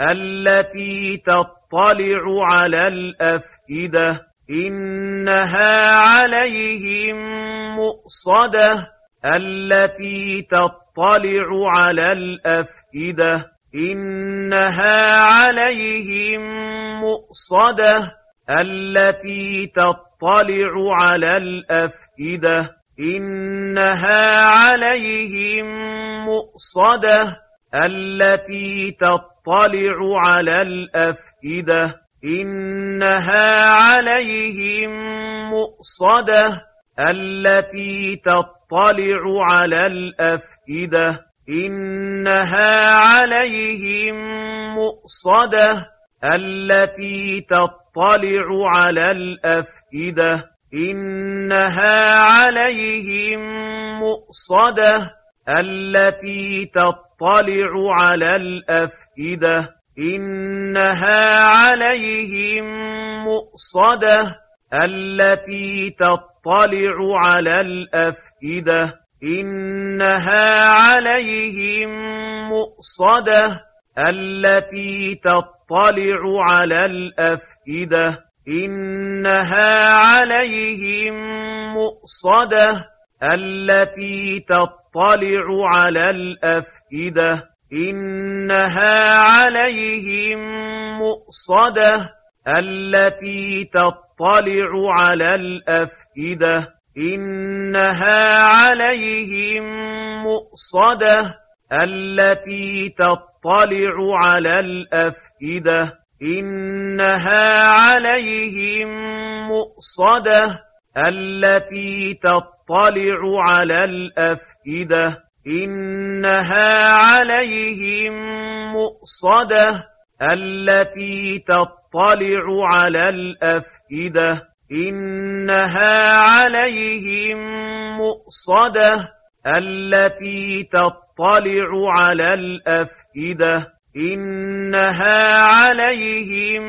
التي تطلع على الأفئدة إنها عليهم مؤصدة. التي تطلع على الأفئدة إنها عليهم مؤصدة. التي تطلع على الأفئدة إنها عليهم مؤصدة. التي تطلع على الأفئدة إنها عليهم مؤصدة. التي تطلع على الأفئدة إنها عليهم مؤصدة. التي تطلع على الأفئدة إنها عليهم مؤصدة. التي تطلع على الأفئدة إنها عليهم مؤصدة. التي تطلع على الأفئدة إنها عليهم مؤصدة. التي تطلع على الأفئدة إنها عليهم مؤصدة. التي تطلع على الأفئدة إنها عليهم مؤصدة. التي تطلع على الأفئدة إنها عليهم مؤصدة. التي تطلع على الأفئدة إنها عليهم مؤصدة. التي تطلع على الأفئدة إنها عليهم مؤصدة. التي تطلع على الأفئدة إنها عليهم مؤصدة. التي تطلع على الأفئدة إنها عليهم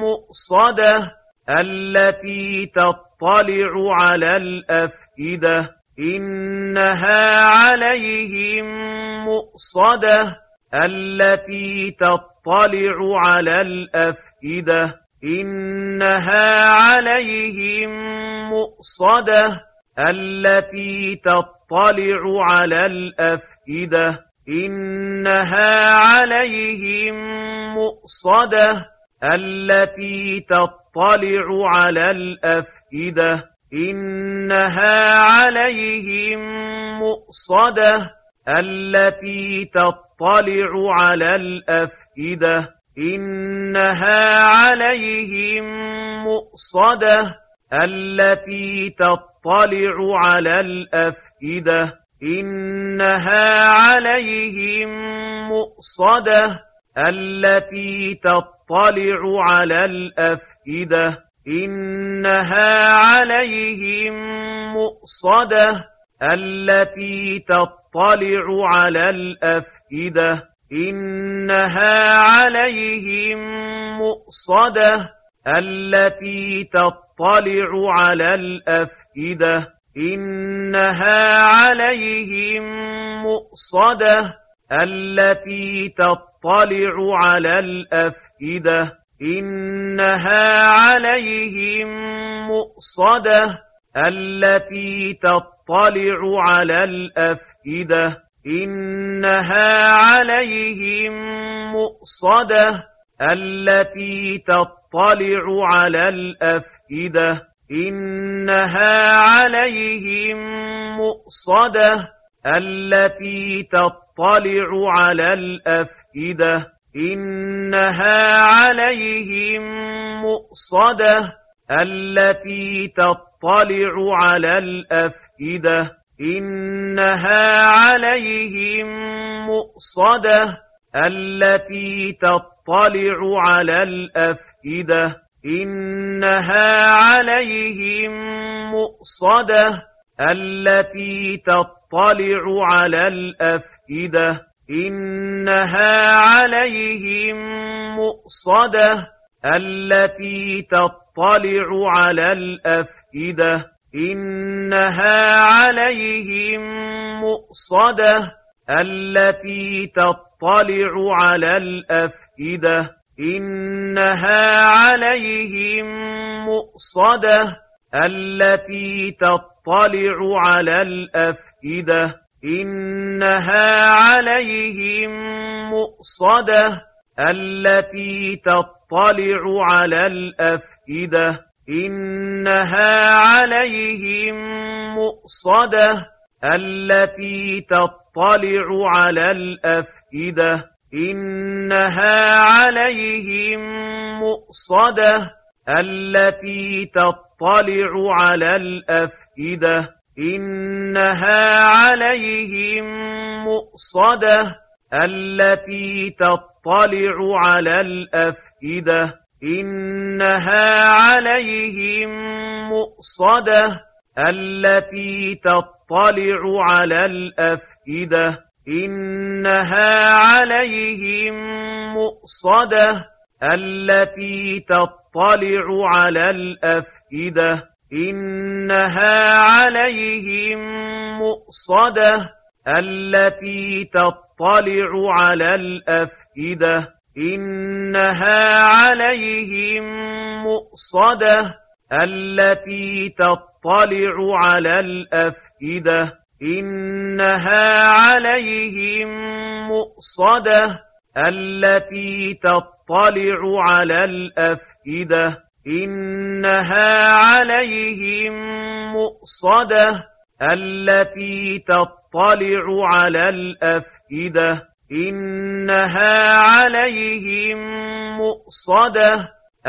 مؤصدة. التي تطلع على الأفئدة إنها عليهم مؤصدة التي تطلع على الأفئدة إنها عليهم مؤصدة التي تطلع على الأفئدة إنها عليهم مؤصدة التي تطلع على الأفئدة إنها عليهم مؤصدة التي تطلع على الأفئدة إنها عليهم مؤصدة التي تطلع على الأفئدة إنها عليهم مؤصدة التي تطلع على الأفئدة إنها عليهم مؤصدة التي تطلع على الأفئدة إنها عليهم مؤصدة التي تطلع على الأفئدة إنها عليهم مؤصدة التي تطلع على الأفئدة إنها عليهم مؤصدة التي تطلع على الأفئدة إنها عليهم مؤصدة التي تطلع على الأفئدة إنها عليهم مؤصدة التي تطلع على الأفئدة إنها عليهم مؤصدة التي تطلع على الأفئدة إنها عليهم مؤصدة التي تطلع على الأفئدة إنها عليهم مؤصدة التي تطلع على الأفئدة إنها عليهم مؤصدة التي تطلع على الأفئدة إنها عليهم مؤصدة التي تطلع تطلع على الأفئدة إنها عليهم مؤصدة التي تطلع على الأفئدة إنها عليهم مؤصدة التي تطلع على الأفئدة إنها عليهم مؤصدة التي تطلع على الأفئدة إنها عليهم مؤصدة التي تطلع على الأفئدة إنها عليهم مؤصدة التي تطلع على الأفئدة إنها عليهم مؤصدة التي تطلع على الأفئدة إنها عليهم مؤصدة التي تطلع على الأفئدة إنها عليهم مؤصدة التي تطلع على الأفئدة إنها عليهم مؤصدة التي تطلع على الأفئدة إنها عليهم مؤصدة التي تطلع على الأفئدة إنها عليهم مؤصدة التي تطلع على الأفئدة إنها عليهم مؤصدة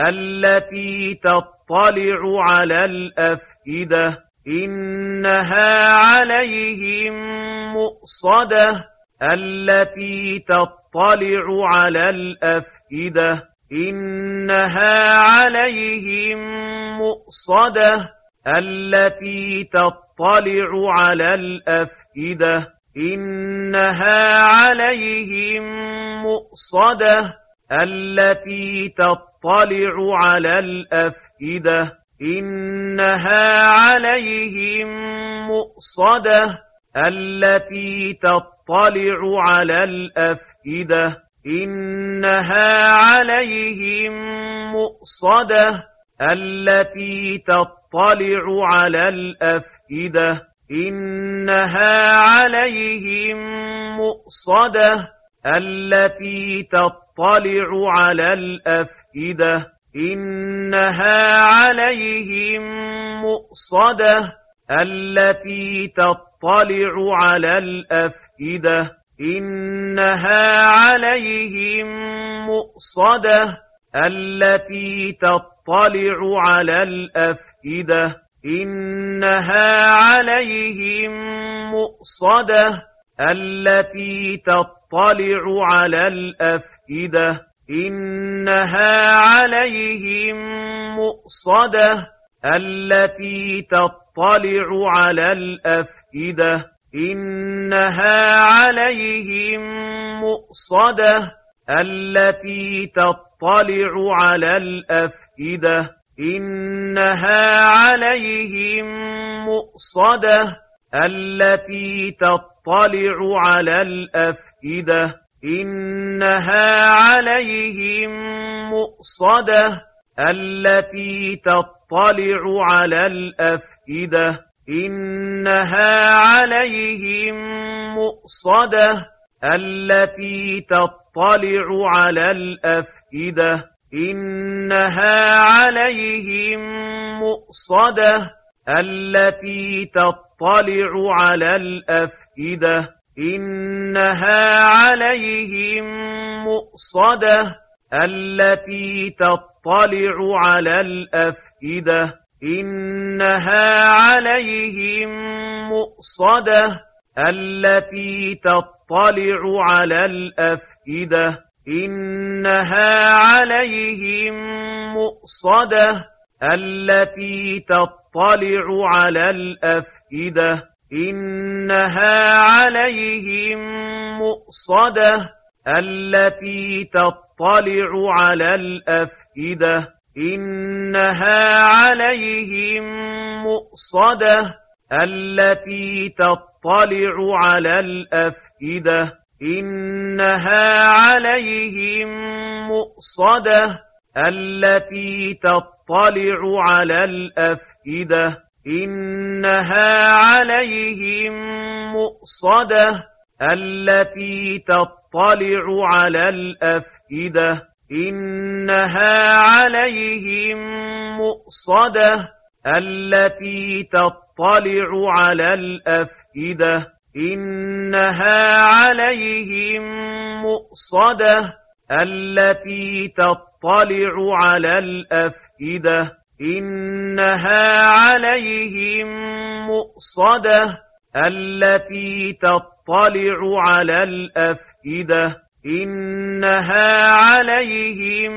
التي تطلع على الأفئدة إنها عليهم مؤصدة. التي تطلع على الأفئدة إنها عليهم مؤصدة. التي تطلع على الأفئدة إنها عليهم مؤصدة. التي تطلع على الأفئدة إنها عليهم مؤصدة. التي تطلع على الأفئدة إنها عليهم مؤصدة. التي تطلع على الأفئدة إنها عليهم مؤصدة. التي تطلع على الأفئدة إنها عليهم مؤصدة. التي تطلع على الأفئدة إنها عليهم مؤصدة. التي تطلع على الأفئدة إنها عليهم مؤصدة. التي تطلع على الأفئدة إنها عليهم مؤصدة. التي تطلع على الأفئدة إنها عليهم مؤصدة. التي تطلع على الأفئدة إنها عليهم مؤصدة. التي تطلع على الأفئدة إنها عليهم مؤصدة. التي تطلع على الأفئدة إنها عليهم مؤصدة. التي تطلع على الأفئدة إنها عليهم مؤصدة. التي تطلع على الأفئدة إنها عليهم مؤصدة. التي تطلع على الأفئدة إنها عليهم مؤصدة. التي تطلع على الأفئدة إنها عليهم مؤصدة. التي تطلع على الأفئدة إنها عليهم مؤصدة. التي تطلع على الأفئدة إنها عليهم مؤصدة. التي تطلع على الأفئدة إنها عليهم مؤصدة. التي تطلع على الأفئدة إنها عليهم مؤصدة. التي تطلع على الأفئدة إنها عليهم مؤصدة التي تطلع على الأفئدة إنها عليهم مؤصدة التي تطلع على الأفئدة إنها عليهم مؤصدة التي تطلع على الأفئدة إنها عليهم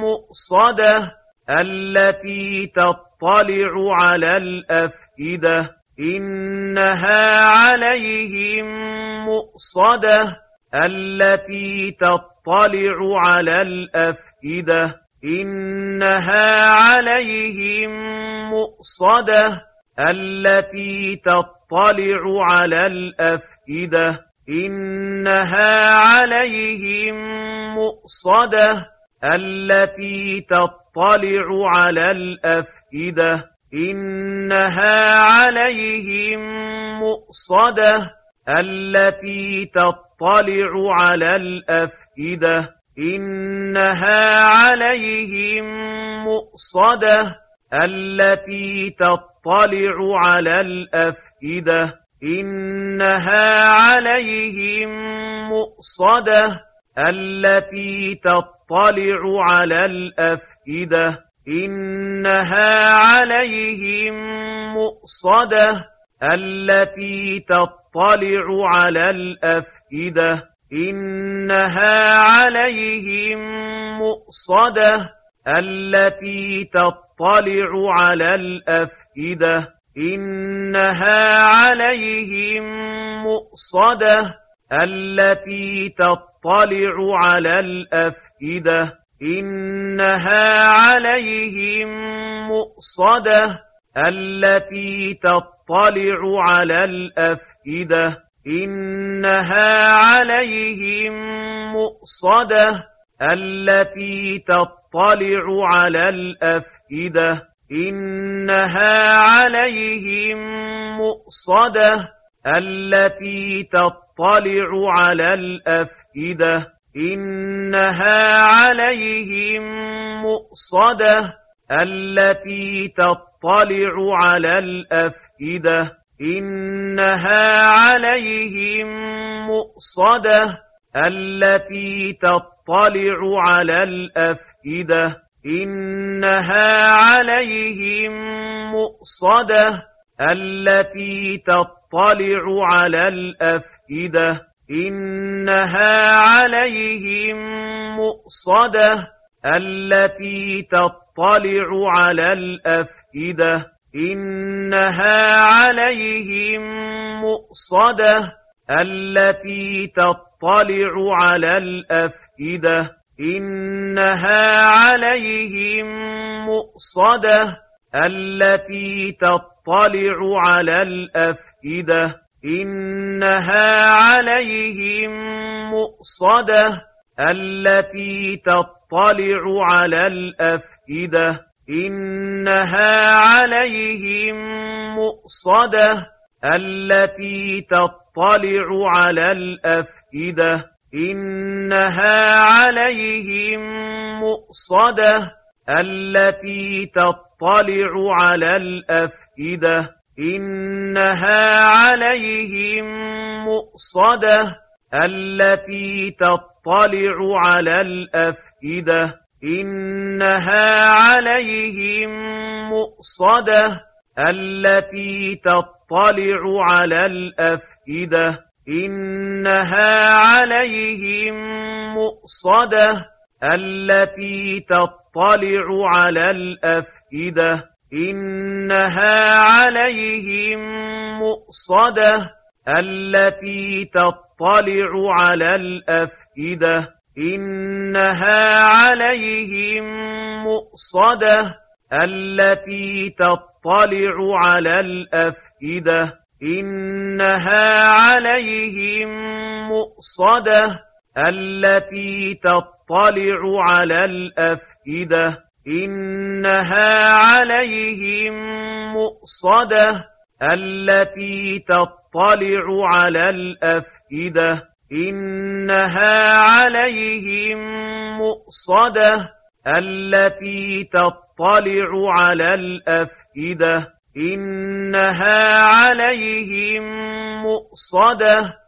مؤصدة التي تطلع على الأفئدة إنها عليهم مؤصدة التي تطلع على الأفئدة إنها عليهم مؤصدة التي تطلع على الأفئدة إنها عليهم مؤصدة التي تطلع على الأفئدة إنها عليهم مؤصدة التي تطلع على الأفئدة إنها عليهم مؤصدة التي تطلع على الأفئدة إنها عليهم مؤصدة التي تطلع على الأفئدة إنها عليهم مؤصدة التي تطلع على الأفئدة إنها عليهم مؤصدة التي تطلع على الأفئدة إنها عليهم مؤصدة التي تطلع على الأفئدة إنها عليهم مؤصدة التي تطلع على الأفئدة إنها عليهم مؤصدة التي تطلع على الأفئدة إنها عليهم مؤصدة التي تطلع على الأفئدة إنها عليهم مؤصدة التي تطلع على الأفئدة إنها عليهم مؤصدة التي تطلع على الأفئدة إنها عليهم مؤصدة التي تطلع على الأفئدة إنها عليهم مؤصدة التي تطلع على الأفئدة إنها عليهم مؤصدة التي تطلع على الأفئدة إنها عليهم مؤصدة التي تطلع على الأفئدة إنها عليهم مؤصدة التي تطلع على الأفئدة إنها عليهم مؤصدة التي تطلع على الأفئدة إنها عليهم مؤصدة التي تطلع على الأفئدة إنها عليهم مؤصدة التي تطلع على الأفئدة إنها عليهم مؤصدة التي تطلع على الأفئدة إنها عليهم مؤصدة التي تطلع على الأفئدة إنها عليهم مؤصدة التي تطلع على الأفئدة إنها عليهم مؤصدة. التي تطلع على الأفئدة إنها عليهم مؤصدة. التي تطلع على الأفئدة إنها عليهم مؤصدة. التي تطلع على الأفئدة إنها عليهم مؤصدة. التي تطلع على الأفئدة إنها عليهم مؤصدة